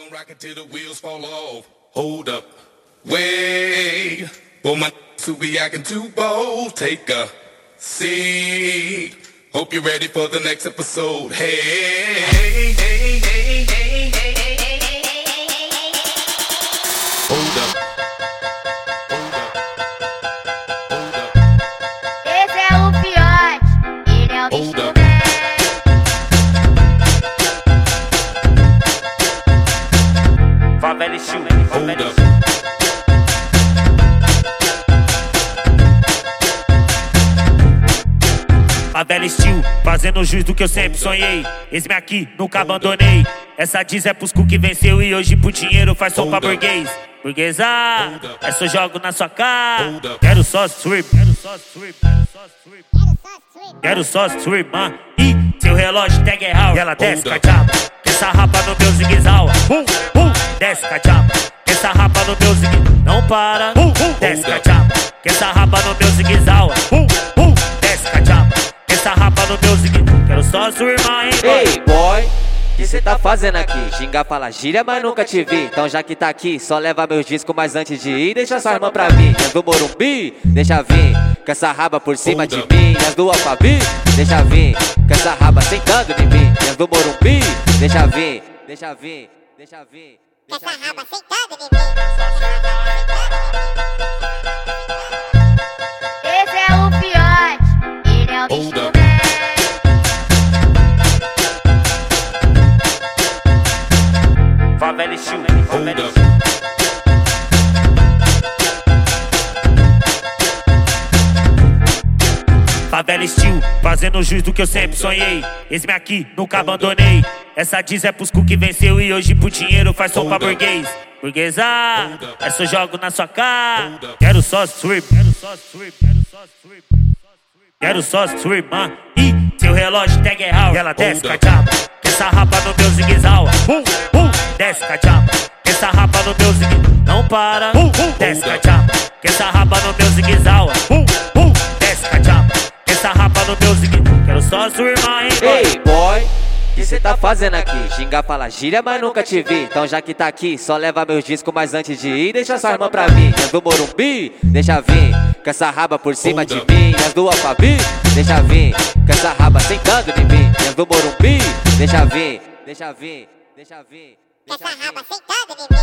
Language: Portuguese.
gonna rock it till the wheels fall off. Hold up. Wait. For my to be acting too bold. Take a seat. Hope you're ready for the next episode. Hey. hey, hey, hey Hold up. Favela Steel, fazendo jus do que eu sempre sonhei. Eis-me aqui, nunca abandonei. Essa diz é pros cu que venceu e hoje por dinheiro faz som pra Hold up. burguês. Burguesa, essa eu jogo na sua cara. Quero só strip, quero só strip, quero só strip. Quero só strip, man. E seu relógio tag é house. E ela desce, cachapa. Que essa rapa no meu zigue-zawa. Bum, bum, desce, cachapa. Que essa rapa no meu zigue. Não para. Bum, bum, desce, cachapa. Que essa rapa no meu zigue-zawa. Bum, só sua irmã, hein, boy. Ei, boy, que cê tá fazendo aqui? Ginga fala gíria, mas nunca te vi. Então já que tá aqui, só leva meus discos, mas antes de ir, deixa sua irmã pra mim. E as do Morumbi, deixa vir. Com essa raba por cima de mim. E as do Alphabi, deixa vir. Com essa raba sentando em mim. E as do Morumbi, deixa vir. Deixa vir, deixa vir. Deixa Essa raba sentada em mim. Favela e e Steel, fazendo jus do que eu sempre sonhei. Eis-me aqui, nunca abandonei. Essa diz é pros cu que venceu e hoje por dinheiro faz som pra burguês. Burguesa, essa eu jogo na sua cara. Quero só strip, quero só strip, quero só strip. Quero só strip, man. E seu relógio tag é house. Ela desce, cachapa. Que essa rapa no meu zigue-zawa. Bum, bum, desce, cachapa. Que essa rapa no meu zigue. Não para. Bum, bum, desce, Hold up. cachapa. Que essa rapa no meu zigue-zawa. Bum, bum, desce, cachapa. Que essa rapa no meu zigue. Quero só sua irmã, hein, boy. Ei, boy, que cê tá fazendo aqui? Ginga fala gíria, mas nunca te vi. Então já que tá aqui, só leva meus discos, mas antes de ir, deixa sua irmã pra mim. As do Morumbi, deixa vir. Com essa raba por cima de mim. As do Alphabi, deixa vir. Com essa raba sentando em mim. As do Morumbi, deixa vir. Deixa vir, deixa vir. Essa raba sentada, it.